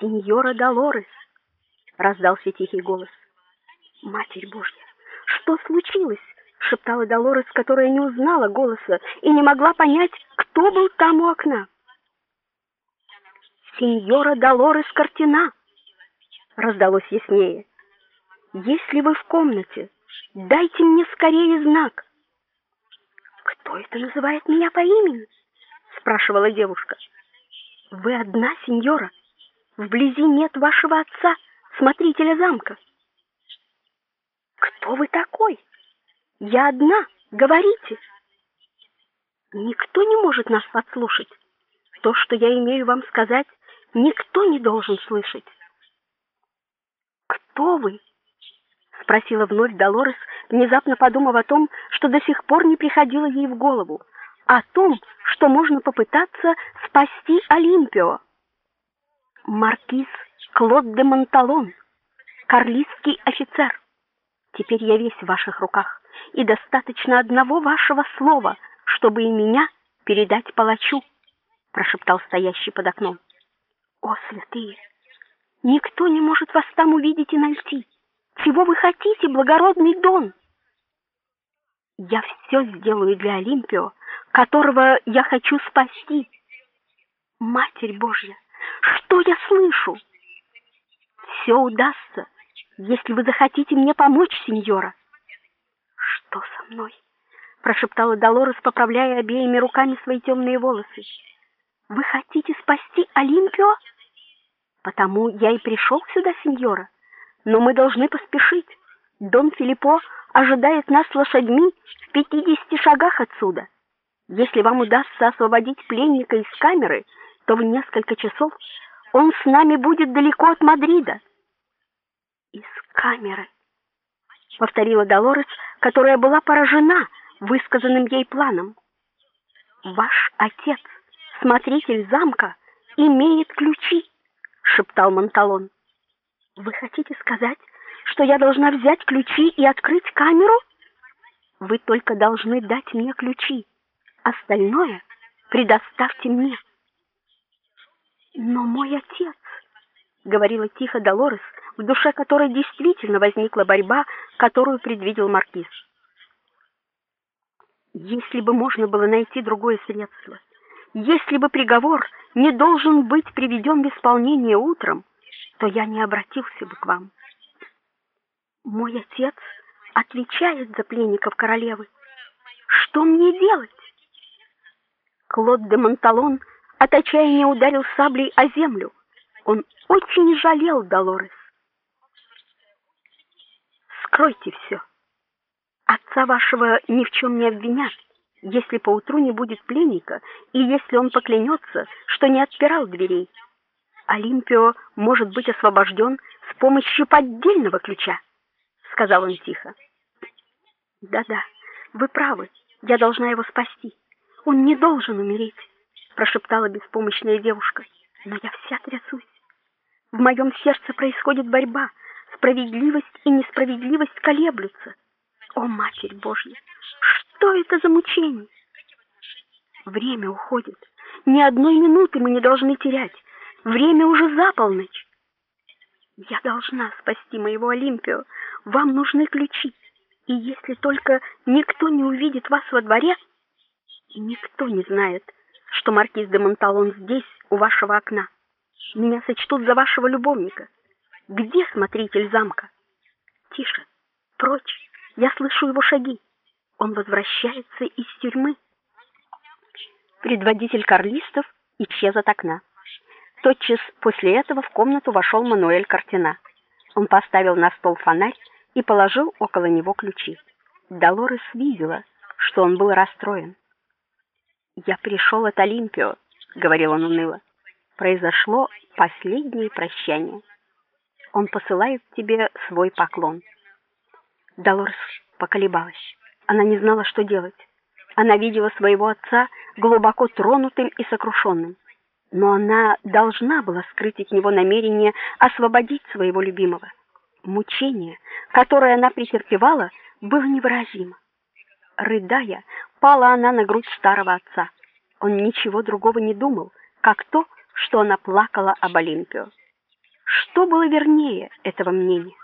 Сеньора Долорес, раздался тихий голос. Матерь Божья, что случилось? шептала Долорес, которая не узнала голоса и не могла понять, кто был там у окна. Сеньора Долорес Картина, раздалось яснее. Если вы в комнате, дайте мне скорее знак. Кто это называет меня по имени? спрашивала девушка. Вы одна, сеньора? Вблизи нет вашего отца, смотрителя замка. Кто вы такой? Я одна, говорите. Никто не может нас подслушать. То, что я имею вам сказать, никто не должен слышать. Кто вы? спросила вновь Долорес, внезапно подумав о том, что до сих пор не приходило ей в голову, о том, что можно попытаться спасти Олимпио. Маркиз Клод де Монталон, карлистский офицер. Теперь я весь в ваших руках, и достаточно одного вашего слова, чтобы и меня передать палачу, прошептал стоящий под окном. О, святые! Никто не может вас там увидеть и найти. Чего вы хотите, благородный Дон? Я все сделаю для Олимпио, которого я хочу спасти. Матерь Божья, что я слышу? Все удастся, если вы захотите мне помочь, сеньора. Что со мной? прошептала Долорес, поправляя обеими руками свои темные волосы. Вы хотите спасти Олимпио? Потому я и пришел сюда, сеньора но мы должны поспешить. Дон Филиппо ожидает нас лошадьми в пятидесяти шагах отсюда. Если вам удастся освободить пленника из камеры, то в несколько часов он с нами будет далеко от Мадрида. Из камеры, повторила Долорес, которая была поражена высказанным ей планом. Ваш отец, смотритель замка, имеет ключи, шептал Монталон. Вы хотите сказать, что я должна взять ключи и открыть камеру? Вы только должны дать мне ключи. Остальное предоставьте мне. Но мой отец, говорила тихо Долорес, в душе которой действительно возникла борьба, которую предвидел маркиз. Если бы можно было найти другое средство, если бы приговор не должен быть приведен в исполнение утром, то я не обратился бы к вам. Мой отец отвечает за пленников королевы. Что мне делать? Клод де Монталон от отчаяния ударил саблей о землю. Он очень жалел Долорес. Скройте все. Отца вашего ни в чем не обвинят, если поутру не будет пленника и если он поклянется, что не отпирал дверей. Олимпио может быть освобожден с помощью поддельного ключа, сказал он тихо. Да-да, вы правы. Я должна его спасти. Он не должен умереть, прошептала беспомощная девушка. Но я вся трясусь. В моем сердце происходит борьба. Справедливость и несправедливость колеблются. О, Матерь Божья, что это за мучение? Время уходит. Ни одной минуты мы не должны терять. Время уже за полночь. Я должна спасти моего Олимпио. Вам нужны ключи. И если только никто не увидит вас во дворе, никто не знает, что маркиз де Монталон здесь, у вашего окна. Меня сочтут за вашего любовника. Где смотритель замка? Тише. Прочь. Я слышу его шаги. Он возвращается из тюрьмы. Предводитель карлистов исчез от окна. Тотчас после этого в комнату вошел Мануэль Картина. Он поставил на стол фонарь и положил около него ключи. Долорес видела, что он был расстроен. "Я пришел от Олимпио", говорил он уныло. "Произошло последнее прощание. Он посылает тебе свой поклон". Долорес поколебалась. Она не знала, что делать. Она видела своего отца глубоко тронутым и сокрушенным но она должна была скрыть от него намерение освободить своего любимого. Мучение, которое она претерпевала, было невыразимо. Рыдая, пала она на грудь старого отца. Он ничего другого не думал, как то, что она плакала об Олимпио. Что было вернее этого мнения?